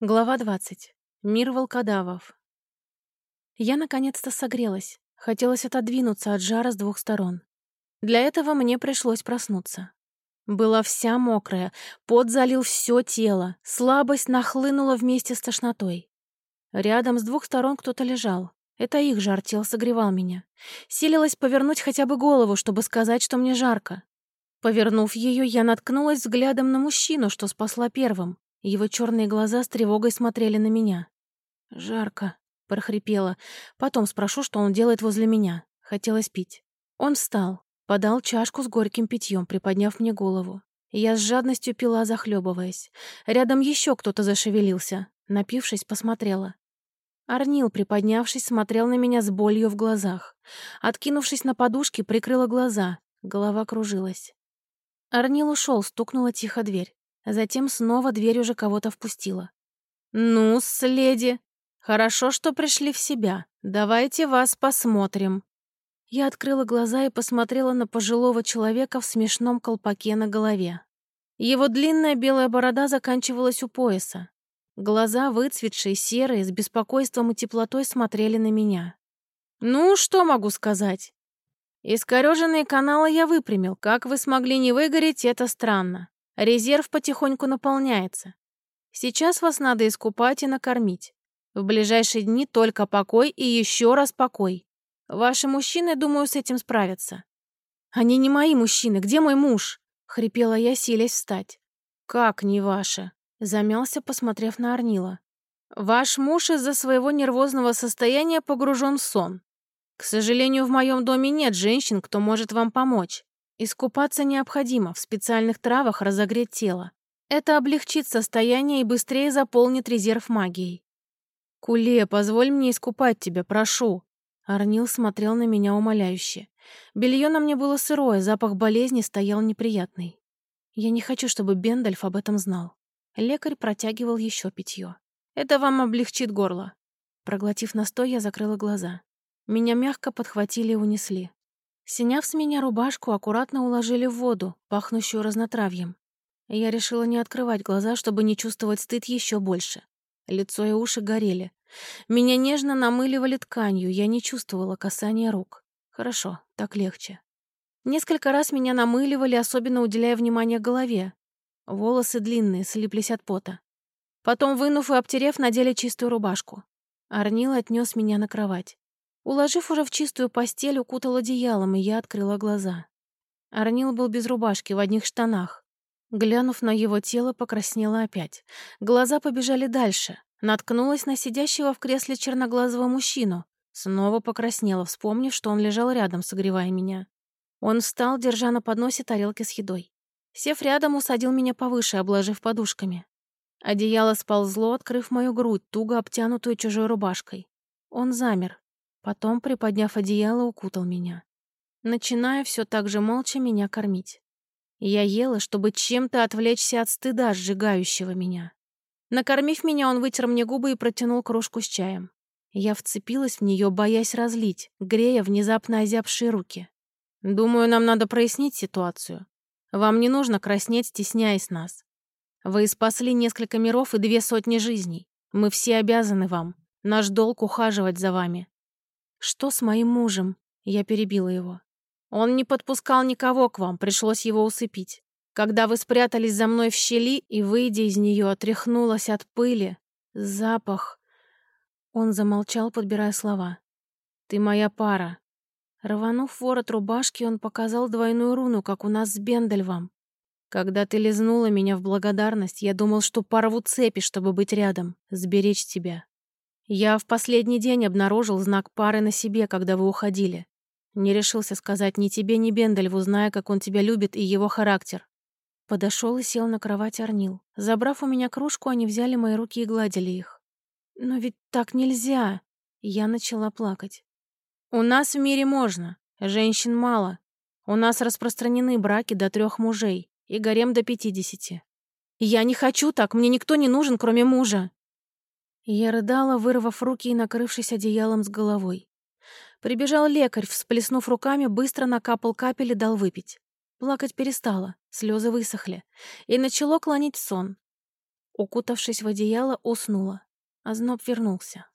Глава 20. Мир волкодавов. Я наконец-то согрелась. Хотелось отодвинуться от жара с двух сторон. Для этого мне пришлось проснуться. Была вся мокрая, пот залил все тело, слабость нахлынула вместе с тошнотой. Рядом с двух сторон кто-то лежал. Это их жар тел согревал меня. Силилась повернуть хотя бы голову, чтобы сказать, что мне жарко. Повернув ее, я наткнулась взглядом на мужчину, что спасла первым. Его черные глаза с тревогой смотрели на меня. «Жарко», — прохрипела. «Потом спрошу, что он делает возле меня». Хотелось пить. Он встал, подал чашку с горьким питьем, приподняв мне голову. Я с жадностью пила, захлебываясь. Рядом еще кто-то зашевелился. Напившись, посмотрела. Арнил, приподнявшись, смотрел на меня с болью в глазах. Откинувшись на подушке, прикрыла глаза. Голова кружилась. Арнил ушел, стукнула тихо дверь. Затем снова дверь уже кого-то впустила. «Ну, следи, хорошо, что пришли в себя. Давайте вас посмотрим». Я открыла глаза и посмотрела на пожилого человека в смешном колпаке на голове. Его длинная белая борода заканчивалась у пояса. Глаза, выцветшие, серые, с беспокойством и теплотой смотрели на меня. «Ну, что могу сказать?» «Искорёженные каналы я выпрямил. Как вы смогли не выгореть, это странно. Резерв потихоньку наполняется. Сейчас вас надо искупать и накормить. В ближайшие дни только покой и еще раз покой. Ваши мужчины, думаю, с этим справятся. Они не мои мужчины. Где мой муж? Хрипела я, силясь встать. Как не ваши? Замялся, посмотрев на Арнила. Ваш муж из-за своего нервозного состояния погружен в сон. К сожалению, в моем доме нет женщин, кто может вам помочь. Искупаться необходимо, в специальных травах разогреть тело. Это облегчит состояние и быстрее заполнит резерв магией. «Куле, позволь мне искупать тебя, прошу». Арнил смотрел на меня умоляюще. Белье на мне было сырое, запах болезни стоял неприятный. Я не хочу, чтобы Бендальф об этом знал. Лекарь протягивал еще питье. «Это вам облегчит горло». Проглотив настой, я закрыла глаза. Меня мягко подхватили и унесли. Сняв с меня рубашку, аккуратно уложили в воду, пахнущую разнотравьем. Я решила не открывать глаза, чтобы не чувствовать стыд еще больше. Лицо и уши горели. Меня нежно намыливали тканью, я не чувствовала касания рук. Хорошо, так легче. Несколько раз меня намыливали, особенно уделяя внимание голове. Волосы длинные, слиплись от пота. Потом, вынув и обтерев, надели чистую рубашку. Арнил отнес меня на кровать. Уложив уже в чистую постель, укутал одеялом, и я открыла глаза. Арнил был без рубашки, в одних штанах. Глянув на его тело, покраснела опять. Глаза побежали дальше. Наткнулась на сидящего в кресле черноглазого мужчину. Снова покраснела, вспомнив, что он лежал рядом, согревая меня. Он встал, держа на подносе тарелки с едой. Сев рядом, усадил меня повыше, обложив подушками. Одеяло сползло, открыв мою грудь, туго обтянутую чужой рубашкой. Он замер, Потом, приподняв одеяло, укутал меня. Начиная все так же молча меня кормить. Я ела, чтобы чем-то отвлечься от стыда, сжигающего меня. Накормив меня, он вытер мне губы и протянул кружку с чаем. Я вцепилась в нее, боясь разлить, грея внезапно озябшие руки. Думаю, нам надо прояснить ситуацию. Вам не нужно краснеть, стесняясь нас. Вы спасли несколько миров и две сотни жизней. Мы все обязаны вам. Наш долг ухаживать за вами. «Что с моим мужем?» Я перебила его. «Он не подпускал никого к вам, пришлось его усыпить. Когда вы спрятались за мной в щели и, выйдя из нее, отряхнулась от пыли, запах...» Он замолчал, подбирая слова. «Ты моя пара». Рванув ворот рубашки, он показал двойную руну, как у нас с Бендельвом. Когда ты лизнула меня в благодарность, я думал, что порву цепи, чтобы быть рядом, сберечь тебя. Я в последний день обнаружил знак пары на себе, когда вы уходили. Не решился сказать ни тебе, ни Бендельву, зная, как он тебя любит и его характер. Подошел и сел на кровать Арнил. Забрав у меня кружку, они взяли мои руки и гладили их. Но ведь так нельзя. Я начала плакать. У нас в мире можно. Женщин мало. У нас распространены браки до трех мужей и гарем до пятидесяти. Я не хочу так, мне никто не нужен, кроме мужа. Я рыдала, вырвав руки и накрывшись одеялом с головой. Прибежал лекарь, всплеснув руками, быстро накапал капель и дал выпить. Плакать перестала, слезы высохли, и начало клонить сон. Укутавшись в одеяло, уснула. а зноб вернулся.